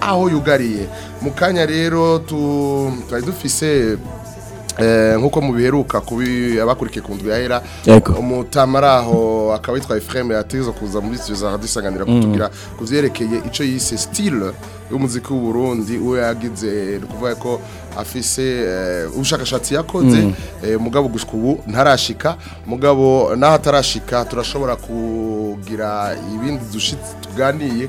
aho yugariye mu kanya rero twari dufise eh, nk'uko mubiheruka kubi abakurikiye ku nzu yahera umutama ari aho akaba yitwa efureme yateza kuza muri studio dusanganira mm. kutubwira ku byerekeye icyo yise sitile y'umuziki w'uburundi uwo yagize ni ukuvuga ko afise eh, ubushakashatsi yakoze mm. eh, mugabo gushwa ubu ntarashika mugabo naho atarashika turashobora kugira ibindi dushitsi tuganiye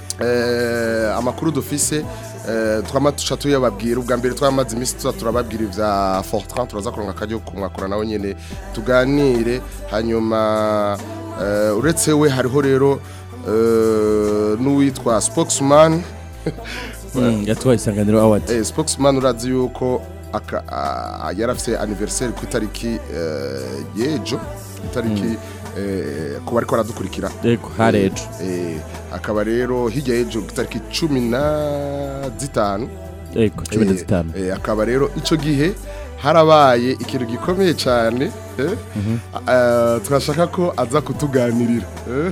eh amakuru dufise eh, twama dushatu yababwira ubwa mbere twamaze iminsi tuza turababwira ibya fortran turaza kuronga akaryo kumwakora nawe nyine tuganire hanyuma eh, uretse we hariho rero eh, n'uwitwa spokesman mm, yatwaye isanganiro awadi spokesman urazi yuko yari aniveriseri ku itariki eh, y'ejo itariki hmm. eh, ku bari baradukurikira hari eh, ejo akaba rero hirya y'ejo ku itariki cumi na zitanu akaba rero icyo gihe harabaye ikintu gikomeye cyane eh? mhm. eh, twashaka ko aza kutuganirira eh?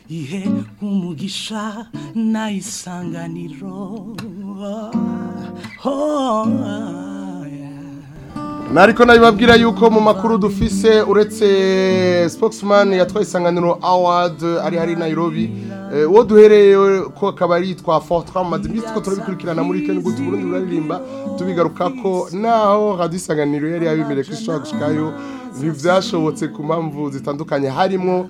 ihe umugisha nayisanganiro oh, oh, oh. nariko nabibabwira yuko mu makuru dufise uretse spokesman yatwaye isanganiro award ari hari Nairobi eh, uwo duhereye ko kabari twa Fortran maze iminsi ko turabikurikirana muri Kenya gutu Burundi buraririmba tubigaruka ko naho radio isanganiro yari yabimere kwishwa gushikayo ntibyashobotse ku mpamvu zitandukanye harimo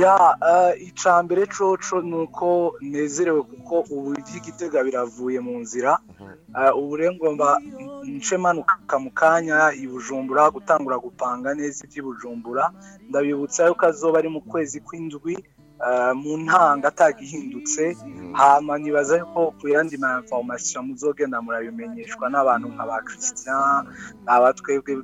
ya e, icya mbere coco ni uko nezerewe kuko ubu iby'igitega biravuye mu nzira uhuh. e, ubu rero ngomba nce manuka mu kanya i bujumbura gutangura gupanga neza iby'i bujumbura ndabibutsa yuko azoba ari mu kwezi kw'indwi e, mu ntanga atagihindutse uhuh. hama nibaza yuko ku yandi maforomasiyo muzogenda murabimenyeshwa n'abantu nka ba christian uhuh. aba twebwe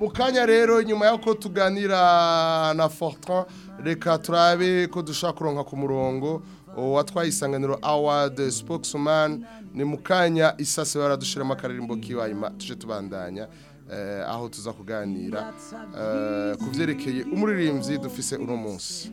mu kanya rero nyuma y'uko tuganira na fortin reka turabe ko dushaka kuronka ku murongo uwatwaye isanganiro award spokesman ni mukanya isase baradushiramo akaririmbo kibayima tuje tubandanya eh, aho tuza kuganira eh, ku byerekeye umuririmbyi dufise uno munsi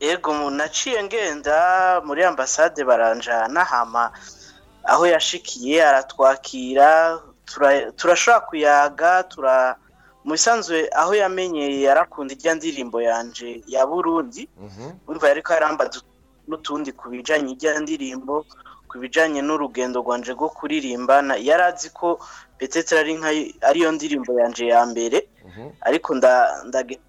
yego naciye ngenda muri ambasade baranjana hama aho yashikiye aratwakira turashobora kuyaga tura mu bisanzwe aho yamenyeye yarakunda ijya ndirimbo yanjye ya burundi mhm. urumva yari ko yarambaza n'utundi ku bijyanye ijya ndirimbo ku bijyanye n'urugendo rwanje rwo kuririmba yari azi ko petete ari ariyo ndirimbo yanjye ya mbere mhm. ariko ndagenda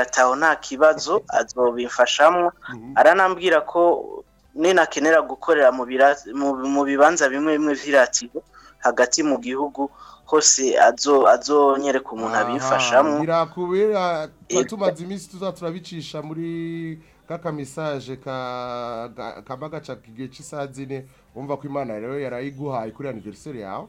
ataho nta kibazo azobimfashamo mhm. aranambwira ko ninakenera gukorera mu bibanza bimwe bimwe by'iratiro hagati mu gihugu ko si azonyereka umuntu abifashamo birakubera tumaze iminsi tuzaturabicisha muri kaka mesaje kaba gaca igihe cy'isaha zine wumva ko imana rero yarayiguhaye kuri aniveriseri yawe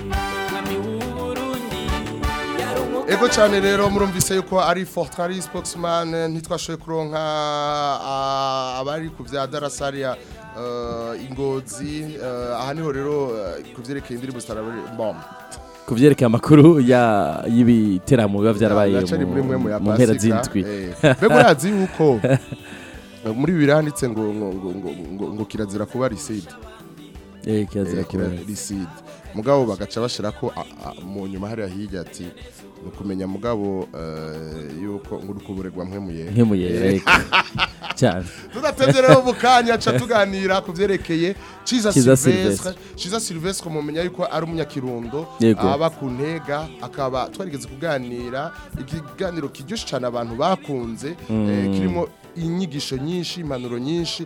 mwami w'uburundi ego cyane rero murumvise yuko ari fortari sipokisimani ntitwashoboye kuronka ah, abari ku bya darasariya Eh, ingozi eh, aha niho rero eh, ku indirimbo zitarabomu ku byerekeye amakuru y'ibiteramo biba byarabaye mu mpera z'indwi mbega urazi yuko muri ibi biranditse ngo ngo kirazira kuba riside kirazira kuba riside mugabo bagaca bashyira ko mu nyuma hariya hirya ati ni ukumenya mugabo eh, yuko ngo ukuburegwa mwe muyere cyane tudatebye rero mu kanya aca tuganira ku byerekeye ciza silvestre ciza silvestre mumenya yuko ari umunyakirundo aba ku ntega akaba twarigeze kuganira ikiganiro kiryoshye cyane abantu bakunze mm. eh, kirimo inyigisho nyinshi impanuro nyinshi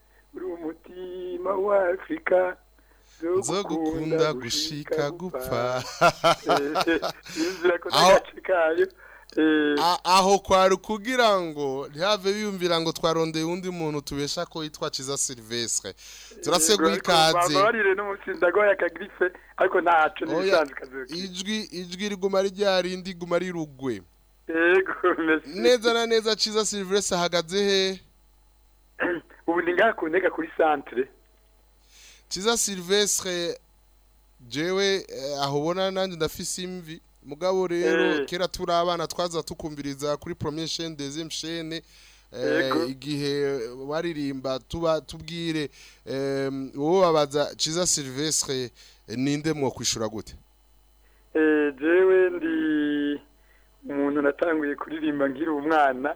uri umutima wa afurika zo gukunda gushika gupfa eh, eh, eh, aho kwari ukugira ngo ntihave biyumvira ngo twarondeye undi muntu tubesha ko yitwa Ciza Silvestre turaseguye ikaze ijwi ijwi riguma ryarindi guma rirugwe neza na neza Ciza Silvestre ahagaze he ubu ni ngaha ku kuri santire cyiza silvestre jewe eh, aho ubona nanjye ndafise imvi mugabo rero eh. kera turi abana twaza tukumviriza kuri premier chaine eh, igihe waririmba tuba tubwire wowe wabaza cyiza silvestre ninde mwo kwishura gute jewe ndi umuntu natanguye kuririmba nkiri umwana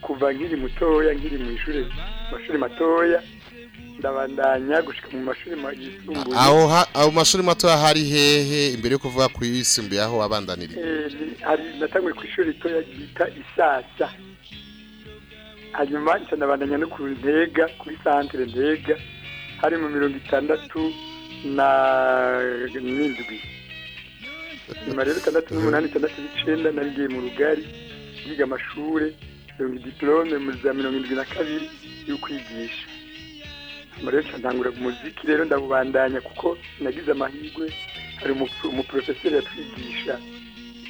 kuva nkiri mutoya nkiri mu ishuri amashuri matoya kirabandanya gushika mu mashuri yisumbuye aho aho mashuri mato hari hehe imbere yo kuvuga ku yisumbuye aho wabandanira eh, hari natangwe ku ishuri to yagita isasa hanyuma ncanabandanya no ku ntega kuri centre ntega hari mu mirongo itandatu na n'indwi nyuma rero itandatu n'umunani itandatu n'icenda narigiye mu rugari yiga amashure mirongo diplome muri za mirongo indwi na kabiri yo kwigisha muri ntangura umuziki rero ndawubandanya kuko nagize amahirwe hari umuporofeseri yatwigisha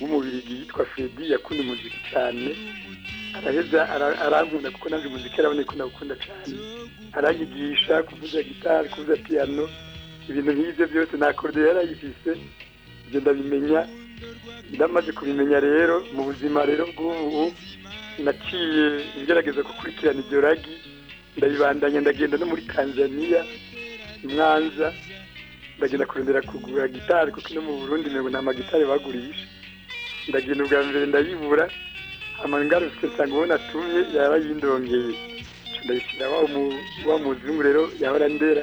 w'umubirigi yitwa Fredi yakunda umuziki cyane araheza arankunda kuko nanjye umuziki araboneka ko cyane aranyigisha kuvuza gitari kuvuza piyano ibintu nk'ibyo byose nta kode yarayifise ibyo ndabimenya ndamaze kubimenya rero mu buzima rero bw'ubu naciye ngerageza gukurikirana iryo ragi ndabibandanya ndagenda no muri tanzania mwanza ndagenda kurondera kugura gitari kuko no mu burundi ntabwo nta magitari bagurisha ndagenda ubwa mbere ndayibura amangarutse nsanga uwo natumye yaba ndayishyira wa muzungu rero yahora ndera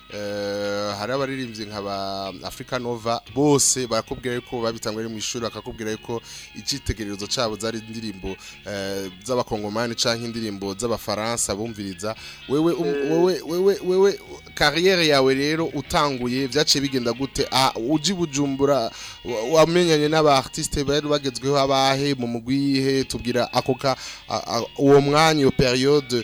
Eh, hari abaririmbyi nkaba Africa Nova bose barakubwira yuko babitangwa mu ishuri bakakubwira yuko icyitegererezo cyabo zari indirimbo eh, z'abakongomani cyangwa indirimbo z'abafaransa bumviriza wewe um, eh. wewe wewe wewe kariyeri yawe rero utanguye byaciye bigenda gute uji bujumbura wamenyanye n'abaartiste bari bagezweho abahe mu mugwihe tubwira ako ka uwo mwanya iyo periode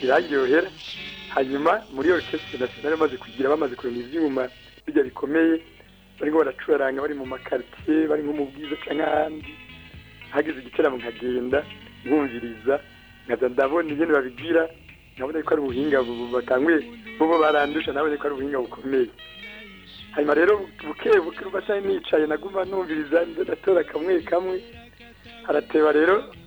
biraryohera hanyuma muri orukestre nationale bamaze kugira bamaze kurema ibyuma bijya bikomeye barimo baracuraranga bari mu makaritsiye bari nko mu bwiza cyangwa ahandi hageze igiteramo nkagenda nkumviriza ndabona ingene babigira nabona ko ari ubuhinga batanguye bobo barandusha nabona ko ari ubuhinga bukomeye hanyuma rero buke buke nicaye naguma numviriza ndatora kamwe kamwe harateba rero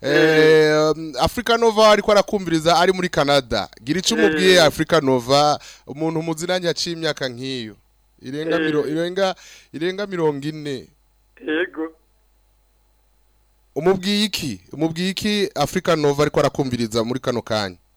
hmm. eh, afurika nova ariko arakumviriza ari muri canada gira icyo umubwiye hmm. afurika nova umuntu umuzinanya aciye imyaka nk'iyo irenga hmm. mirongo ine yego umubwiye iki umubwiye iki afurika nova ariko arakumviriza muri kano kanya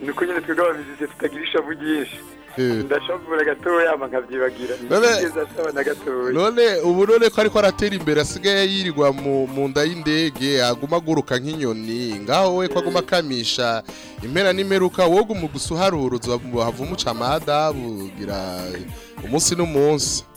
ni uko nyine twebwe ababizize tutagira ishavu Hm. ndashavura gatoya nkabyibagira none ubu none ko ariko aratera imbere asigaye yirirwa mu nda y'indege aguma aguruka nk'inyoni ngaho we ko aguma akamisha impera n'imeruka woga umugusa uharuruza havumuca amahadabu ugira umunsi n'umunsi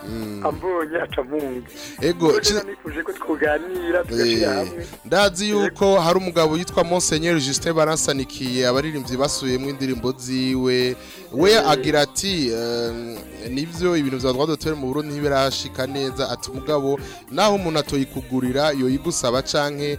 hmm. ambonye acamunga ego nikuje ko twoganira tugashyira eh, hamwe ndazi yuko hari umugabo yitwa monsenyeri Justin Barasanikiye abaririmbyi basubiyemo indirimbo ziwe we eh. agira ati nibyo ibintu bya Rwanda twe mu Burundi ntibirashika neza ati umugabo naho umuntu atoyikugurira yo yigusaba canke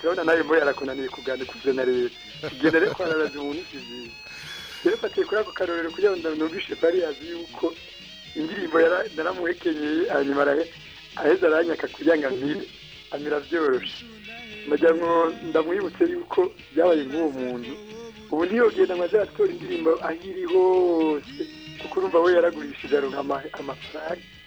turabona nawe mboya arakunaniye kugana kuze na rero kugenda rero kwararaze umuntu si rero fatiye kuri ako karorero kugira ngo ndabona ubwishe pari yuko indirimbo naramuhekenyeye hanyuma aheza aranyaka kugira ngo amire amira byoroshye ndagira ngo ndamwibutse yuko byabaye nk'uwo muntu ubu ntiyogenda ngo atore indirimbo aho iri hose kuko urumva we yaragurishije aronka amafaranga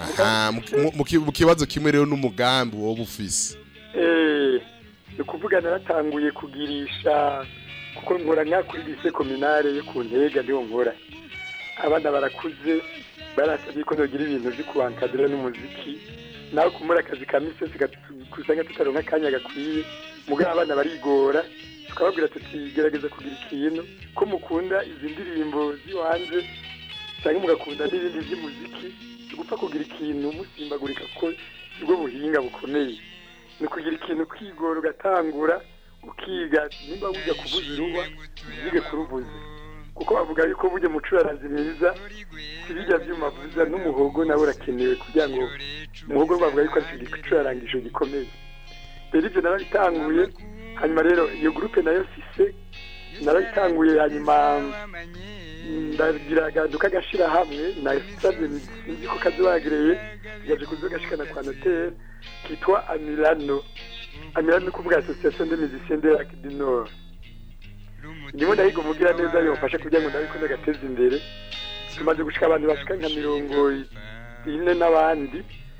aha mu kibazo kimwe rero n'umugambi wowe ufise eh, ni ukuvuga naratanguye kugirisha kuko nkora nkakuri lise kominare yo ku ntega niho nkora abana barakuze barasabye ko nogira ibintu byo kubankadira n'umuziki nawe kumura akazi ka misesi gatatu gusa nk'atataronka akanya gakwiye mugabo abana barigora tukababwira tuti gerageza kugira ikintu ko mukunda izi ndirimbo z'iwanze cyangwa mugakunda n'ibindi by'umuziki gupfa kugira ikintu musimbagurika ko nibwo buhinga bukomeye ni ukugira ikintu kwigora ugatangura ukiga nimba wiga kuvuza uruba uzige kuruvuza kuko bavuga yuko burya umucuranzi mwiza ibijya by'umavuza n'umuhogo nawe urakenewe kugira ngo umuhogo bavuga yuko ari igicurangisho gikomeye rero ibyo narabitanguye hanyuma rero iyo gurupe nayo sise narayitanguye hanyuma ndagira agaduka gashira hamwe nasabye nzi ko kazibagereye tugaje kuza gashikana kwa noteri kitwa amirano amirano kuvuga asosiyasiyo de mizisiyo de lac ndimo ndahiga umugira neza yomfasha kugira ngo ndabiko ndagateza imbere tumaze gushika abantu bashika nka mirongo ine n'abandi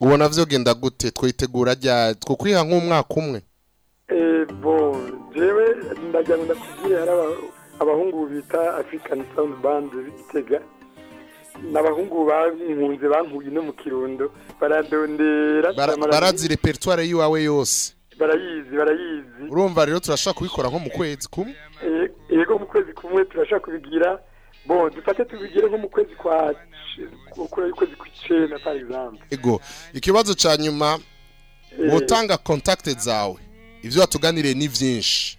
ubona vyogenda gute twitegura rya twakwiha nk'umwaka umwe bo njyewe ndagira ngo ndakubwire abahungu bita afurikani sawundi bandi bitega n'abahungu bankunze bankuye no mu kirundo baradondera barazi repertoire yiwawe yose barayizi barayizi urumva rero turashaka kubikora nko mu kwezi kumwe eh, yego mu kwezi kumwe turashaka kubigira bo dufate tubigire nko mu kwezi kwa kwezi kw'icenda par exemple yego ikibazo cya nyuma wotanga eh. contacte zawe ibyo watuganiriye ni byinshi.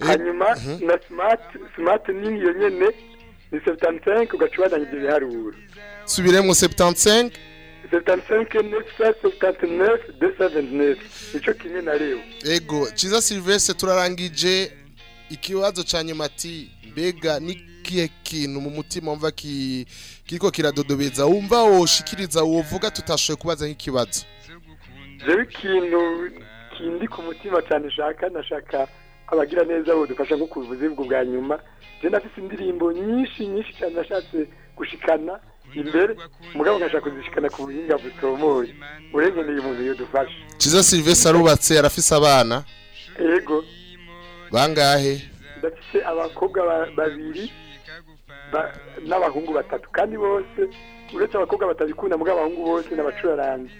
hanyuma na simati simati nini yonyine ni sefutansenke ugacubadanya ibyo biharuro subiremo sefutansenke 85 969 279 nicyo kimwe na rero yego silvestre turarangije ikibazo cya nyuma ati mbega n'ikihe kintu mu mutima wumva kiriko kiradodobeza wumva woshikiriza wovuga tutashoboye kubaza nk'ikibazo jewe ikintu kindi ku mutima cyane nshaka nashaka abagira neza budufasha nko kuvuza ubwo bwa nyuma je nafise indirimbo nyinshi nyinshi cyane nashatse gushikana imbere umugabo ukabasha kuzishikana ku buhinga butomoye urengeneye umuntu yadufashe kiza silivesi arubatse arafise abana yego bangahe ndafite abakobwa babiri n'abahungu batatu kandi bose uretse abakobwa batabikunda mugabo abahungu bose n'abacuraranzi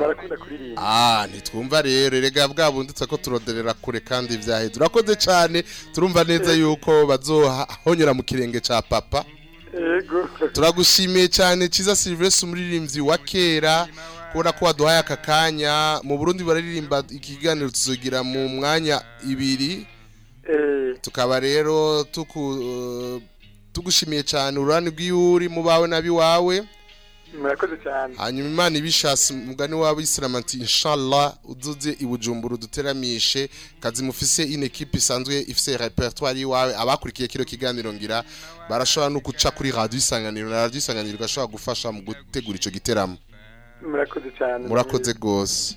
barakunda kuririmba ah ntitwumva rero erega bwa bundi ko turoderera kure kandi byaheze turakoze cyane turumva neza eh. yuko bazohonyura mu kirenge cya papa turagushimiye cyane Kiza silivesi umuririmbyi wa kera kubona ko waduhaye aka kanya mu burundi bararirimba ikiganiro tuzogira mu mwanya ibiri eh. tukaba rero eh, tugushimiye cyane Urani rw'iwe mubawe mu bawe n'abiwawe hanyuma imana ibishatse umugani w'abisilamu ati inshallah uduze ibujumbura uduteramishe kazi mufise ine isanzwe ifise repertoire iwawe abakurikiye kino kiganiro ngira barashobora no guca kuri radiyo isanganiro na radiyo isanganiro igashobora gufasha mu gutegura icyo gitaramo murakoze cyane murakoze rwose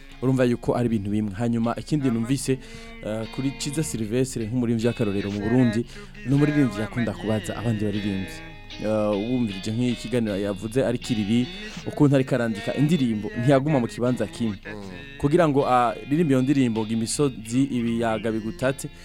urumva yuko ari ibintu bimwe hanyuma ikindi numvise kuri cyiza silvestre nk'umuririmbyi w'akarorero mu burundi ni umuririmbyi yakunda kubaza abandi baririmbyi wumvira nk'iyi kiganiro yavuze ari kiriri ukuntu ariko arandika indirimbo ntiyaguma mu kibanza kimwe mm. kugira ngo aririmbe ah, iyo ndirimbo ngo imisozi ibiyaga bigutate,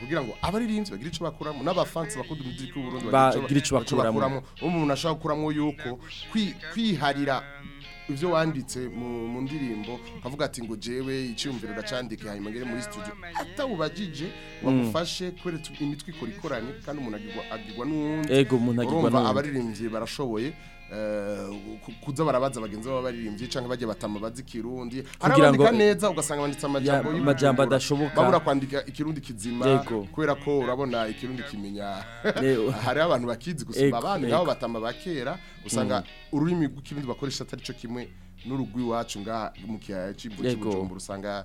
kugira ngo abaririmvyi bagire ico bakuramo n'abafansi bakunda umuziki w'u bagire ico bakuramo umuntu ashaka kukuramo yuko kwiharira Ehm, ibyo wanditse mu ndirimbo ukavuga ati ngo jewe icyumviro uracandike hanyuma ngere muri studio atawubajije wagufashe mm. kwereka imitwe ikora ikorane kandi umuntu agirwa n'uwundi urumva abaririmbyi barashoboye kuza barabaza bagenzi baba baririmbye cyangwa bajya batama bazi ikirundi arabandika neza ugasanga banditse amajambo y'amajambo adashoboka babura kwandika ikirundi kizima kubera ko urabona ikirundi kimenya hari abantu bakizi gusumba abandi nabo batama bakera usanga mm. ururimi rw'ikirundi bakoresha atari cyo kimwe n'urugwi wacu ngaha mu kiyaya cy'imbuto cy'umutumba usanga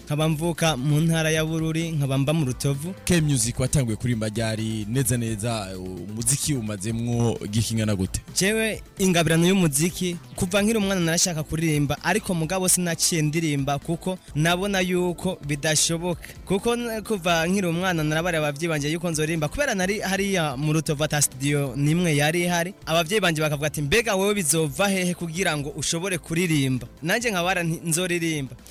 nkaba mvuka mu ntara ya bururi nkaba mba mu rutovu ke music watanguye kuri majyari neza neza umuziki umazemwo gikingana gute jewe ingabirano y'umuziki kuva nkiri umwana narashaka kuririmba ariko mugabo sinaciye ndirimba kuko nabona yuko bidashoboka kuko kuva nkiri umwana narabare ababyeyi banjye yuko nzoririmba kubera nari hariya mu rutovu ata studio nimwe yari ihari ababyeyi banjye bakavuga ati mbega wowe bizova hehe kugira ngo ushobore kuririmba nanje nkabara nzoririmba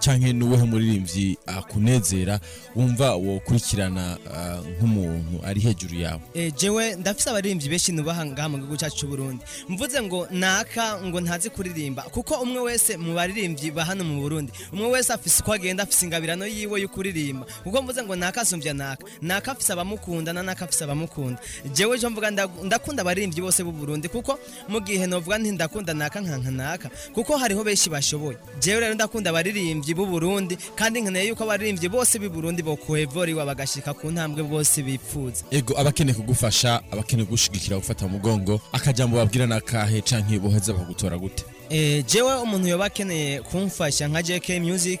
cyangwa ni uwuhe muririmbyi akunezera wumva wokurikirana ah, nk'umuntu ari hejuru yawe eh, jewe ndafite abaririmbyi benshi nubaha ngaha mu gihugu cyacu Burundi mvuze ngo naka ngo ntazi kuririmba kuko umwe wese mu baririmbyi ba hano mu Burundi umwe wese afise uko agenda afise ingabirano yiwe yo kuririmba kuko mvuze ngo naka asumbya naka naka afise abamukunda na naka afise abamukunda jewe jo mvuga ndakunda abaririmbyi bose b'u Burundi kuko mu gihe novuga nti ndakunda naka nkanka naka kuko hariho benshi bashoboye jewe rero ndakunda abaririmbyi baririmbyi b'u Burundi kandi nkeneye yuko abaririmbyi bose b'i Burundi bokuhevora iwa bagashika ku ntambwe bose bipfuza Ego abakeneye kugufasha abakeneye gushigikira gufata umugongo mugongo akajambo babwira nakahe canke boheza bagutora gute Eh, jewe umuntu yoba akeneye kumfasha nka JK Music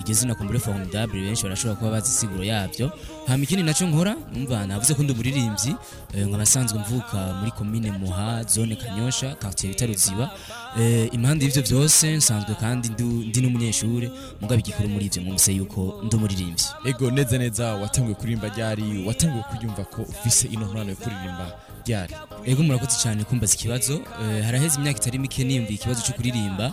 iryo zina kumbure formidable benshi barashobora kuba bazi isiguro yabyo hama ikindi naco nkora umva navuze ko ndi umuririmbyi nkaba eh, nsanzwe mvuka muri commune Muha zone Kanyosha quartier bita Ruziba eh, impande y'ivyo byose nsanzwe kandi ndi numunyeshuri mugabe igikuru muri ivyo mwumvise yuko ndi umuririmbyi ego neza neza watanguye kuririmba ryari watanguye kuyumva ko ufise ino mpano yo kuririmba ryari ego murakoze cyane kumbaza ikibazo eh, haraheze imyaka itari mike nimba ikibazo cyo kuririmba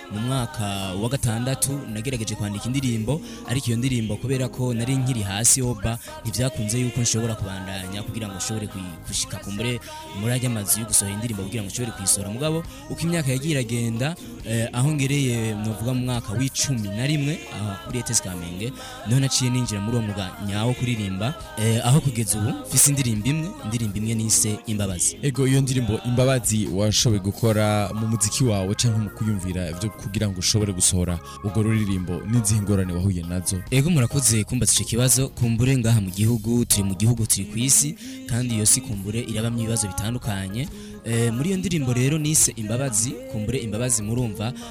mu mwaka wa gatandatu nagerageje kwandika indirimbo ariko iyo ndirimbo kubera ko nari nkiri hasi oba ntibyakunze yuko nshobora kubandanya kugira ngo ushobore ku kumbure muri ajya amazu yo gusohora indirimbo kugira ngo ushobore kuyisohora mugabo uko imyaka yagiye iragenda eh, aho ngereye novuga mu mwaka w'icumi na rimwe kuri ETS Kamenge niho naciye ninjira muri uwo mwuga nyawo kuririmba eh, aho kugeza ubu mfise indirimbo imwe indirimbo imwe nise imbabazi ego iyo ndirimbo imbabazi washoboye gukora mu muziki wawe cyangwa mu kuyumvira ibyo kugira ngo ushobore gusohora urwo ruririmbo n'izihe ngorane wahuye nazo ego murakoze kumbatse ico kibazo kumbure ngaha mu gihugu turi mu gihugu turi ku isi kandi iyo si kumbure irabamo ibibazo bitandukanye Eh, muri iyo ndirimbo rero nise imbabazi kumbure imbabazi murumva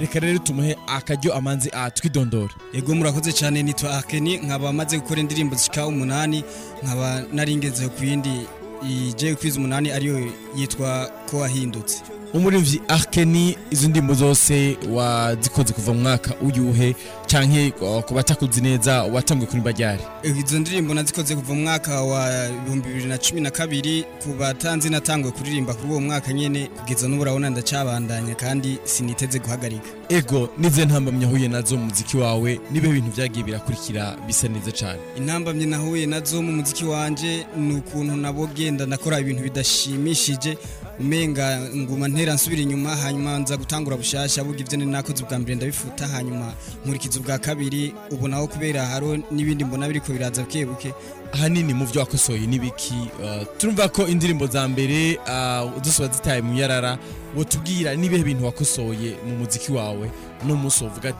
reka rero tumuhe akaryo amanze atwidondora yego murakoze cyane nitwa Akeni nkaba amaze gukora indirimbo zishika umunani nkaba naringeze ku yindi igiye kwiza umunani ariyo yitwa ko wahindutse umuririmbyi Arkeni izo ndimbo zose wazikoze kuva mu mwaka uyuhe canke ku batakuzi neza watangwe kurimba ryari eh, izo ndirimbo nazikoze kuva mu mwaka wa kabiri ku batanzi natanguye kuririmba kuri uwo mwaka nyene kugeza n'ubu ndacabandanya kandi siniteze guhagarika ego nize ntambamye ahuye nazo mu muziki wawe nibe bintu byagiye birakurikira bisa neza cyane intambamye nahuye nazo mu muziki wanjye ni ukuntu nabo genda nakora ibintu bidashimishije umenga nguma ntera nsubira inyuma hanyuma nza gutangura bushasha buga ibyo ni nakoze ubwa mbere ndabifuta hanyuma nkurikiza ubwa kabiri ubonaho kubera haro n'ibindi mbona biriko biraza buke buke mu vyo wakosoye nibiki uh, turumva ko indirimbo za mbere uh, zose wazitaye mu yarara wotubwira n'ibihe bintu wakosoye mu muziki wawe n'umunsi wavuga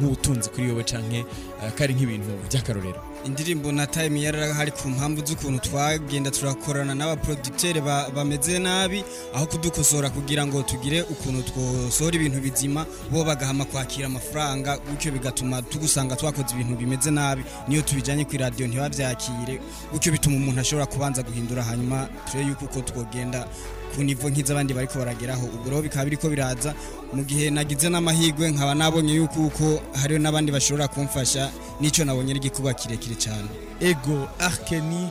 nk'ubutunzi kuri wowe cyangwa eh, kari nk'ibintu by'akarorero indirimbo na time yarahari ku mpamvu z'ukuntu twagenda turakorana n'abaproducteri bameze nabi aho kudukosora kugira ngo tugire ukuntu twosora ibintu bizima bo bagahama kwakira amafaranga gutyo bigatuma tugusanga twakoze ibintu bimeze nabi niyo tubijyanye ku radio ntibabyakire gutyo bituma umuntu ashobora kubanza guhindura hanyuma turi yuko uko twogenda ku nivo nk'iz'abandi bariko barageraho ubwo rero bikaba biriko biraza mu gihe nagize n'amahirwe nkaba nabonye yuko uko hariho n'abandi bashobora kumfasha n'icyo nabonye ari igikuba kirekire cyane ego arkeni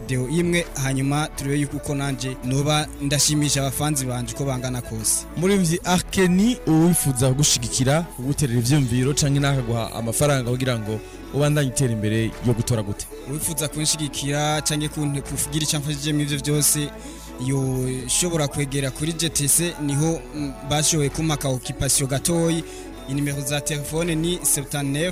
video imwe hanyuma turebe yuko nanje noba ndashimisha abafanzi banjye uko bangana kose murivyi Arkeni uwifuza gushigikira guterera ibyumviro canke nakaguha amafaranga kugira ngo ubandanye itera imbere yo gutora gute uwifuza kunshyigikira canke kugira icyo mfashije mu ivyo byose yo shobora kwegera kuri GTC niho bashoboye kumpa okipasiyo gatoyi inimero za telefone ni 79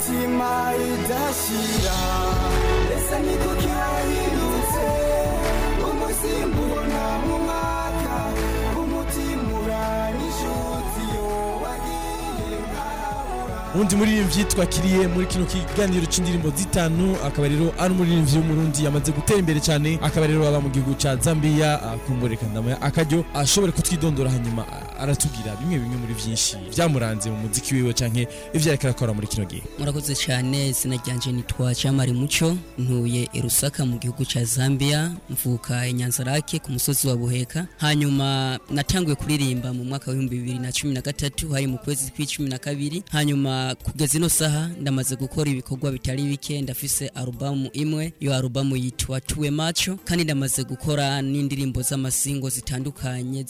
undi muririmbyi twakiriye muri kino kiganiro cy'indirimbo zitanu akaba rero ari umuririmbyi w'umurundi yamaze gutera imbere cyane akaba rero aba mu gihugu cya zambia kumureka Akajya ashobora ashobore kutwidondora hanyuma aratubwira bimwe bimwe muri byinshi byamuranze mu muziki wiwe canke ivyo ariko arakora muri kino gihe murakoze cyane izina ryanje nitwa Chamari Muco ntuye irusaka mu gihugu cya Zambia mvuka i Nyanzarake ku musozi wa Buheka hanyuma natanguye kuririmba mu mwaka bibiri na cumi na gatatu hari mu kwezi kw'icumi na kabiri hanyuma kugeza ino saha ndamaze gukora ibikorwa bitari bike ndafise alubamu imwe iyo alubamu yitwa Tuwe Macho kandi ndamaze gukora n'indirimbo z'amasingo zitandukanye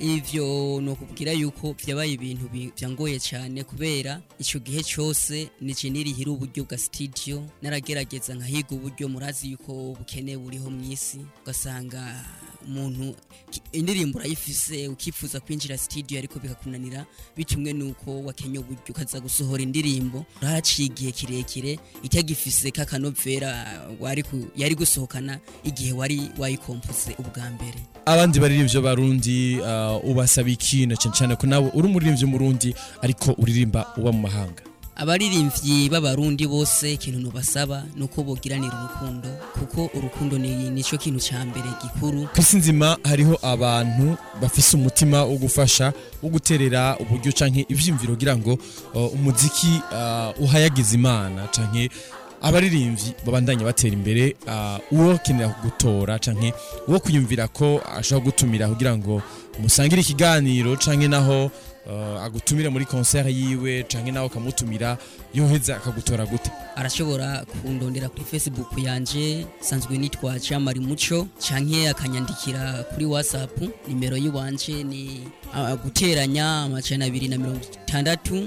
ivyo nokubwira yuko vyabaye ibintu byangoye cyane kubera icyo gihe cyose nije nirihira uburyo bwa studio naragerageza nkahiga uburyo murazi yuko bukenewe mu isi ugasanga umuntu indirimbo urayifise ukifuza kwinjira studio ariko bikakunanira bitumwe nuko wakenye uburyo ukaza gusohora indirimbo urahaciye igihe kirekire itagifise kakanovera yari gusohokana igihe wari wayikompuze ubwa mbere abandi bariri ivyo barundi uh, Uh, ubasaba iki na cyane cyane ko nawe uri umuririmbyi w'umurundi ariko uririmba uba mu mahanga abaririmbyi b'abarundi bose ikintu nubasaba ni uko bogiranira urukundo kuko urukundo ni nicyo kintu cya mbere gikuru ku isi nzima hariho abantu bafise umutima wo gufasha wo guterera uburyo canke ivyimviro kugira ngo uh, umuziki uh, uhayagiza imana canke abaririmbyi babandanye batera imbere uwo kenera gutora canke uwo kuyumvira ko ashobora gutumira kugira ngo Musangire ikiganiro canke naho uh, agutumire muri concert yiwe canke naho kamutumira yoheza akagutora gute arashobora kundondera kuri facebook yanjye sanzwe nitwa Chamari Muco canke akanyandikira kuri whatsapp nimero yiwanje ni uh, guteranya amacana 260